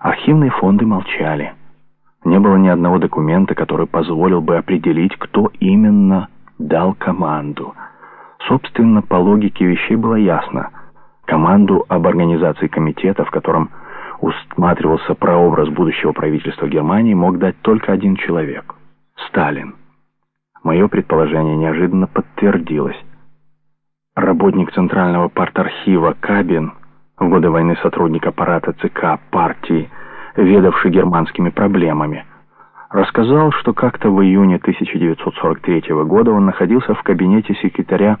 Архивные фонды молчали. Не было ни одного документа, который позволил бы определить, кто именно дал команду. Собственно, по логике вещей было ясно. Команду об организации комитета, в котором усматривался прообраз будущего правительства Германии, мог дать только один человек — Сталин. Мое предположение неожиданно подтвердилось. Работник Центрального партархива Кабин, в годы войны сотрудник аппарата ЦК партии, ведавший германскими проблемами, рассказал, что как-то в июне 1943 года он находился в кабинете секретаря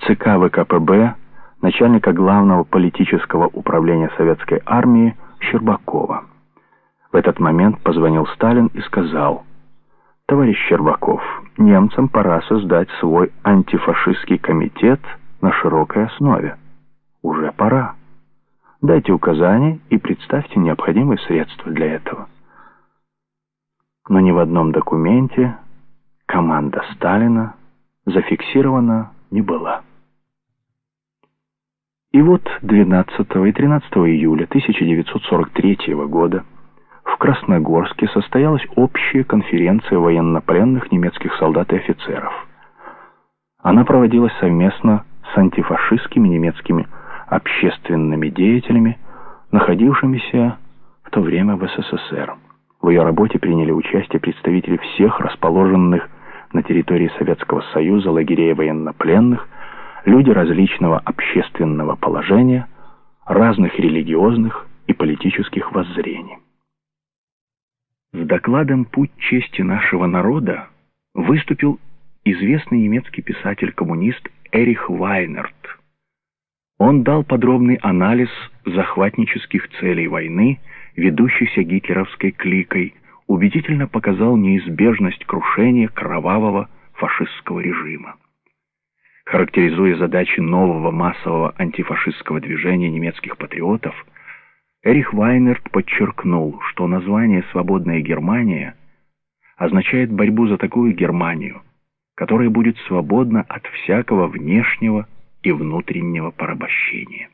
ЦК ВКПБ, начальника главного политического управления советской армии Щербакова. В этот момент позвонил Сталин и сказал, «Товарищ Щербаков, немцам пора создать свой антифашистский комитет на широкой основе. Уже пора». Дайте указания и представьте необходимые средства для этого. Но ни в одном документе команда Сталина зафиксирована не была. И вот 12 и 13 июля 1943 года в Красногорске состоялась общая конференция военнопленных немецких солдат и офицеров. Она проводилась совместно с антифашистскими немецкими общественными деятелями, находившимися в то время в СССР. В ее работе приняли участие представители всех расположенных на территории Советского Союза лагерей военнопленных, люди различного общественного положения, разных религиозных и политических воззрений. С докладом «Путь чести нашего народа» выступил известный немецкий писатель-коммунист Эрих Вайнерт, он дал подробный анализ захватнических целей войны, ведущейся гитлеровской кликой, убедительно показал неизбежность крушения кровавого фашистского режима. Характеризуя задачи нового массового антифашистского движения немецких патриотов, Эрих Вайнерт подчеркнул, что название «Свободная Германия» означает борьбу за такую Германию, которая будет свободна от всякого внешнего и внутреннего порабощения.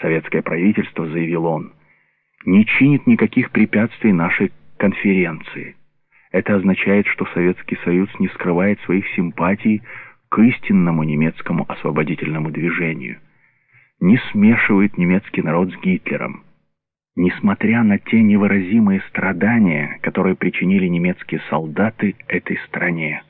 Советское правительство, заявил он, не чинит никаких препятствий нашей конференции. Это означает, что Советский Союз не скрывает своих симпатий к истинному немецкому освободительному движению, не смешивает немецкий народ с Гитлером. Несмотря на те невыразимые страдания, которые причинили немецкие солдаты этой стране,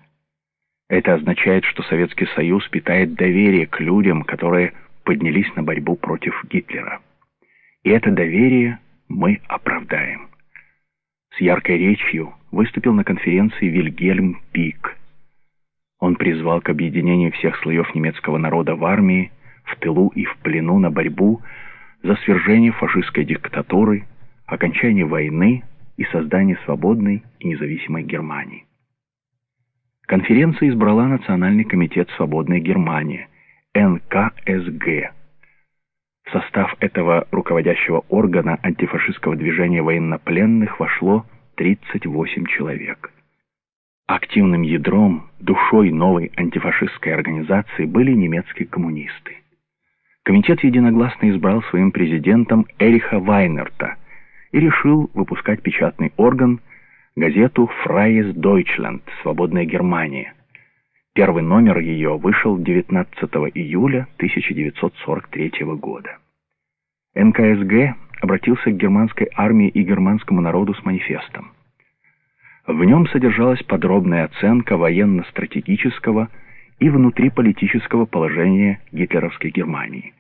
это означает, что Советский Союз питает доверие к людям, которые поднялись на борьбу против Гитлера. И это доверие мы оправдаем. С яркой речью выступил на конференции Вильгельм Пик. Он призвал к объединению всех слоев немецкого народа в армии, в тылу и в плену на борьбу за свержение фашистской диктатуры, окончание войны и создание свободной и независимой Германии. Конференция избрала Национальный комитет «Свободная Германия» НКСГ. В состав этого руководящего органа антифашистского движения военнопленных вошло 38 человек. Активным ядром, душой новой антифашистской организации были немецкие коммунисты. Комитет единогласно избрал своим президентом Эриха Вайнерта и решил выпускать печатный орган – газету «Фрайес Дойчланд» «Свободная Германия». Первый номер ее вышел 19 июля 1943 года. НКСГ обратился к германской армии и германскому народу с манифестом. В нем содержалась подробная оценка военно-стратегического и внутриполитического положения гитлеровской Германии.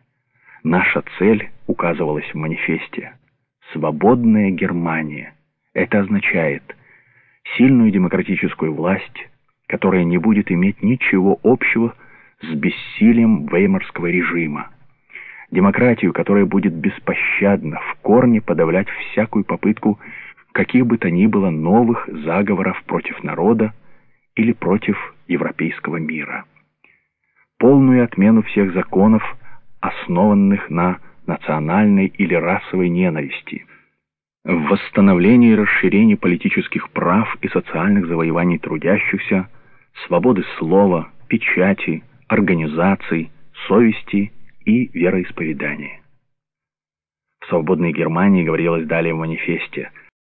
Наша цель указывалась в манифесте «Свободная Германия». Это означает – сильную демократическую власть, которая не будет иметь ничего общего с бессилием веймарского режима. Демократию, которая будет беспощадно в корне подавлять всякую попытку каких бы то ни было новых заговоров против народа или против европейского мира. Полную отмену всех законов, основанных на национальной или расовой ненависти – в восстановлении и расширении политических прав и социальных завоеваний трудящихся, свободы слова, печати, организаций, совести и вероисповедания. В «Свободной Германии» говорилось далее в манифесте –